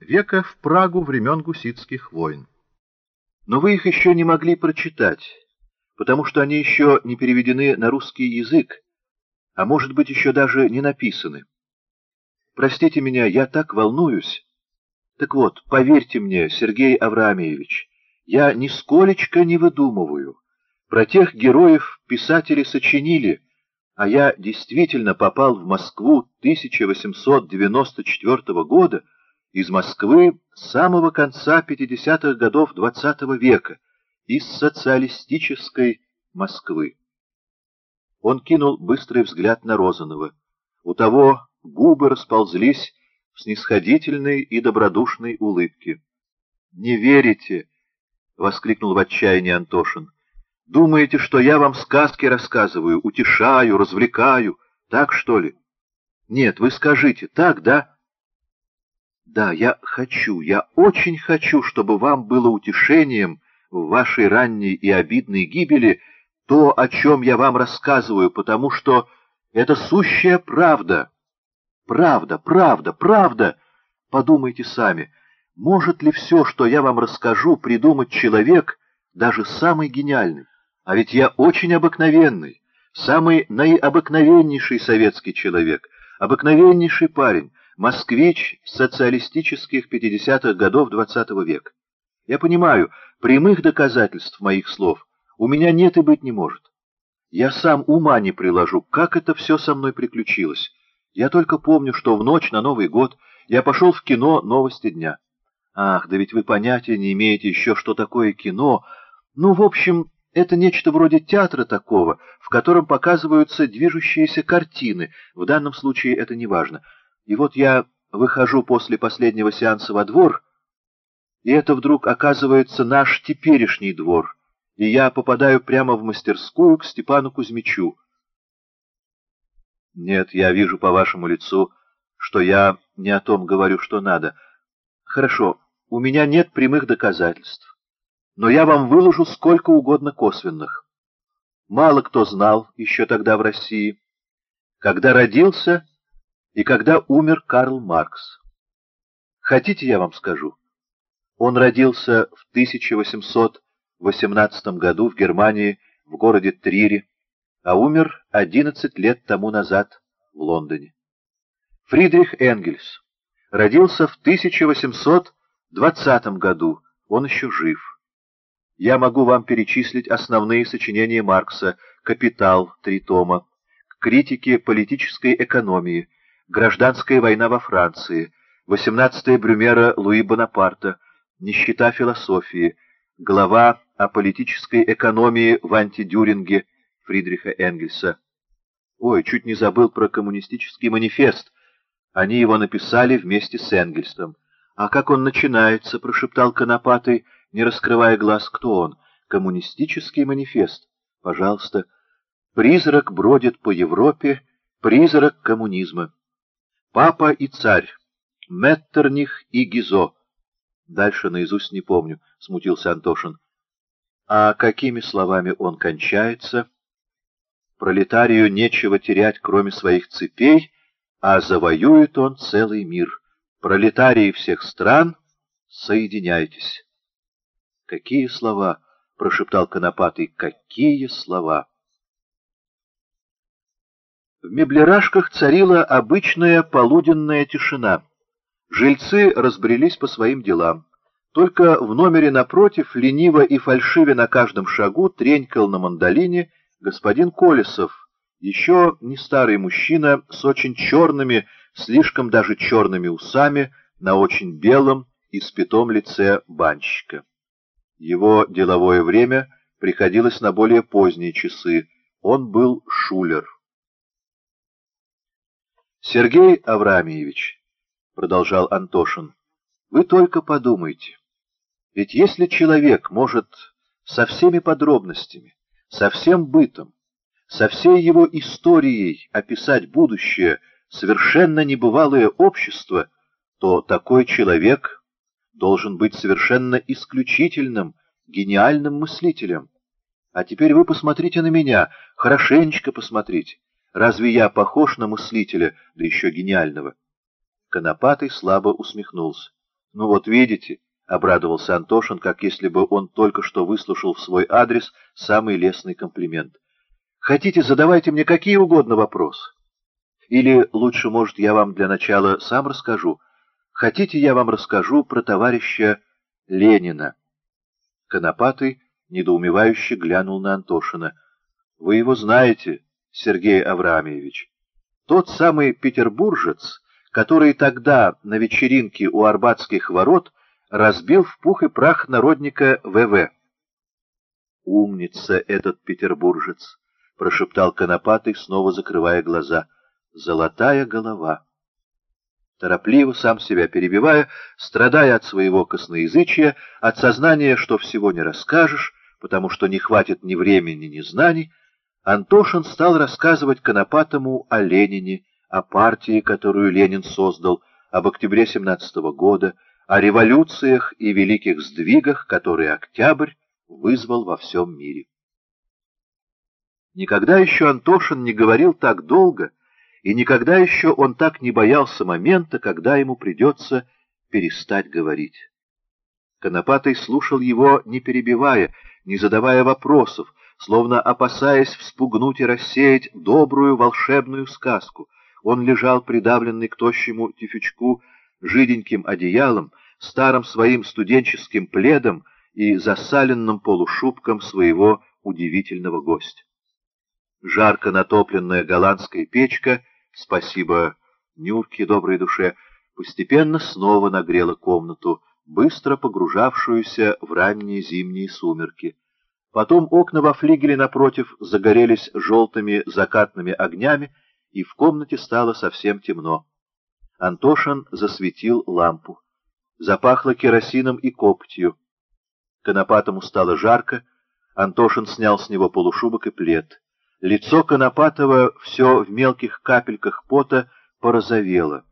Века в Прагу времен гуситских войн. Но вы их еще не могли прочитать, потому что они еще не переведены на русский язык, а может быть еще даже не написаны. Простите меня, я так волнуюсь. Так вот, поверьте мне, Сергей Авраамьевич, я нисколечко не выдумываю. Про тех героев писатели сочинили, а я действительно попал в Москву 1894 года, из Москвы с самого конца 50-х годов XX -го века, из социалистической Москвы. Он кинул быстрый взгляд на Розанова. У того губы расползлись в снисходительной и добродушной улыбке. «Не верите!» — воскликнул в отчаянии Антошин. «Думаете, что я вам сказки рассказываю, утешаю, развлекаю? Так, что ли?» «Нет, вы скажите, так, да?» «Да, я хочу, я очень хочу, чтобы вам было утешением в вашей ранней и обидной гибели то, о чем я вам рассказываю, потому что это сущая правда». Правда, правда, правда. Подумайте сами, может ли все, что я вам расскажу, придумать человек, даже самый гениальный? А ведь я очень обыкновенный, самый наиобыкновеннейший советский человек, обыкновеннейший парень, москвич социалистических 50-х годов XX -го века. Я понимаю, прямых доказательств моих слов у меня нет и быть не может. Я сам ума не приложу, как это все со мной приключилось. Я только помню, что в ночь на Новый год я пошел в кино «Новости дня». Ах, да ведь вы понятия не имеете еще, что такое кино. Ну, в общем, это нечто вроде театра такого, в котором показываются движущиеся картины. В данном случае это не важно. И вот я выхожу после последнего сеанса во двор, и это вдруг оказывается наш теперешний двор, и я попадаю прямо в мастерскую к Степану Кузьмичу. Нет, я вижу по вашему лицу, что я не о том говорю, что надо. Хорошо, у меня нет прямых доказательств, но я вам выложу сколько угодно косвенных. Мало кто знал еще тогда в России, когда родился и когда умер Карл Маркс. Хотите, я вам скажу? Он родился в 1818 году в Германии, в городе Трире, а умер 11 лет тому назад в Лондоне. Фридрих Энгельс родился в 1820 году, он еще жив. Я могу вам перечислить основные сочинения Маркса «Капитал» три тома, «Критики политической экономии», «Гражданская война во Франции», «18 Брюмера Луи Бонапарта», «Нищета философии», глава о политической экономии в антидюринге, Фридриха Энгельса. Ой, чуть не забыл про коммунистический манифест. Они его написали вместе с Энгельсом. «А как он начинается?» — прошептал Конопатый, не раскрывая глаз. «Кто он?» «Коммунистический манифест. Пожалуйста. Призрак бродит по Европе, призрак коммунизма. Папа и царь, Меттерних и Гизо». Дальше наизусть не помню, — смутился Антошин. А какими словами он кончается? Пролетарию нечего терять, кроме своих цепей, а завоюет он целый мир. Пролетарии всех стран, соединяйтесь. Какие слова, — прошептал Конопатый, — какие слова! В меблерашках царила обычная полуденная тишина. Жильцы разбрелись по своим делам. Только в номере напротив, лениво и фальшиве на каждом шагу, тренькал на мандолине господин Колесов, еще не старый мужчина с очень черными, слишком даже черными усами, на очень белом и спитом лице банщика. Его деловое время приходилось на более поздние часы. Он был шулер. «Сергей Авраамьевич», — продолжал Антошин, — «вы только подумайте. Ведь если человек может со всеми подробностями, со всем бытом, со всей его историей описать будущее, совершенно небывалое общество, то такой человек должен быть совершенно исключительным, гениальным мыслителем. А теперь вы посмотрите на меня, хорошенечко посмотрите. Разве я похож на мыслителя, да еще гениального? Конопатый слабо усмехнулся. «Ну вот видите», — обрадовался Антошин, как если бы он только что выслушал в свой адрес самый лестный комплимент. «Хотите, задавайте мне какие угодно вопросы. Или лучше, может, я вам для начала сам расскажу. Хотите, я вам расскажу про товарища Ленина?» Конопатый недоумевающе глянул на Антошина. «Вы его знаете, Сергей Авраамьевич. Тот самый петербуржец, который тогда на вечеринке у Арбатских ворот разбил в пух и прах народника ВВ. «Умница этот петербуржец!» — прошептал Конопатый, снова закрывая глаза. «Золотая голова!» Торопливо, сам себя перебивая, страдая от своего косноязычия, от сознания, что всего не расскажешь, потому что не хватит ни времени, ни знаний, Антошин стал рассказывать Конопатому о Ленине, о партии, которую Ленин создал, об октябре 17 года, о революциях и великих сдвигах, которые Октябрь вызвал во всем мире. Никогда еще Антошин не говорил так долго, и никогда еще он так не боялся момента, когда ему придется перестать говорить. Конопатый слушал его, не перебивая, не задавая вопросов, словно опасаясь вспугнуть и рассеять добрую волшебную сказку. Он лежал придавленный к тощему тифючку жиденьким одеялом, старым своим студенческим пледом и засаленным полушубком своего удивительного гостя. Жарко натопленная голландская печка, спасибо Нюрке, доброй душе, постепенно снова нагрела комнату, быстро погружавшуюся в ранние зимние сумерки. Потом окна во флигеле напротив загорелись желтыми закатными огнями, и в комнате стало совсем темно. Антошин засветил лампу. Запахло керосином и коптью. Конопатому стало жарко, Антошин снял с него полушубок и плед. Лицо Конопатова все в мелких капельках пота порозовело,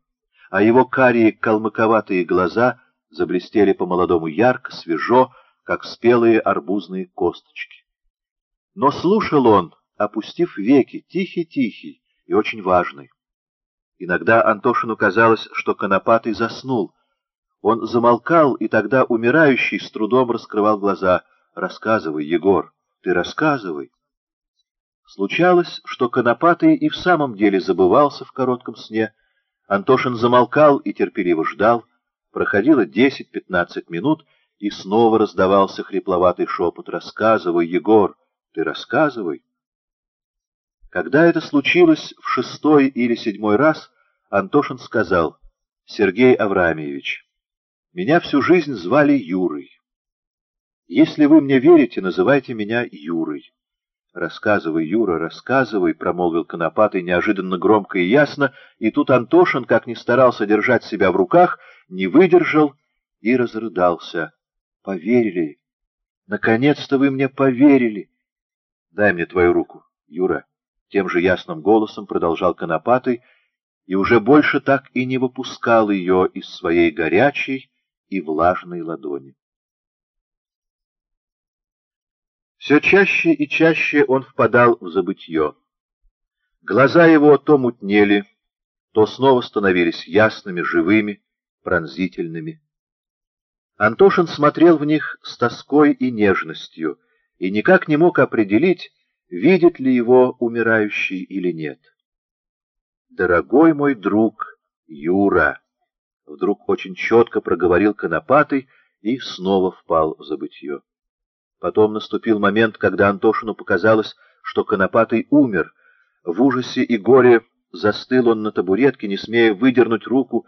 а его карие калмыковатые глаза заблестели по-молодому ярко, свежо, как спелые арбузные косточки. Но слушал он, опустив веки, тихий-тихий и очень важный. Иногда Антошину казалось, что Конопатый заснул. Он замолкал, и тогда умирающий с трудом раскрывал глаза. «Рассказывай, Егор, ты рассказывай». Случалось, что Конопатый и в самом деле забывался в коротком сне. Антошин замолкал и терпеливо ждал. Проходило десять-пятнадцать минут, и снова раздавался хрипловатый шепот. «Рассказывай, Егор, ты рассказывай». Когда это случилось в шестой или седьмой раз, Антошин сказал, «Сергей Авраамьевич, меня всю жизнь звали Юрой. Если вы мне верите, называйте меня Юрой». «Рассказывай, Юра, рассказывай», — промолвил Конопатый неожиданно громко и ясно, и тут Антошин, как ни старался держать себя в руках, не выдержал и разрыдался. Поверили. Наконец-то вы мне поверили. Дай мне твою руку, Юра. Тем же ясным голосом продолжал Конопатый, и уже больше так и не выпускал ее из своей горячей и влажной ладони. Все чаще и чаще он впадал в забытье. Глаза его то мутнели, то снова становились ясными, живыми, пронзительными. Антошин смотрел в них с тоской и нежностью и никак не мог определить, видит ли его умирающий или нет. «Дорогой мой друг Юра!» Вдруг очень четко проговорил Конопатый и снова впал в забытье. Потом наступил момент, когда Антошину показалось, что Конопатый умер. В ужасе и горе застыл он на табуретке, не смея выдернуть руку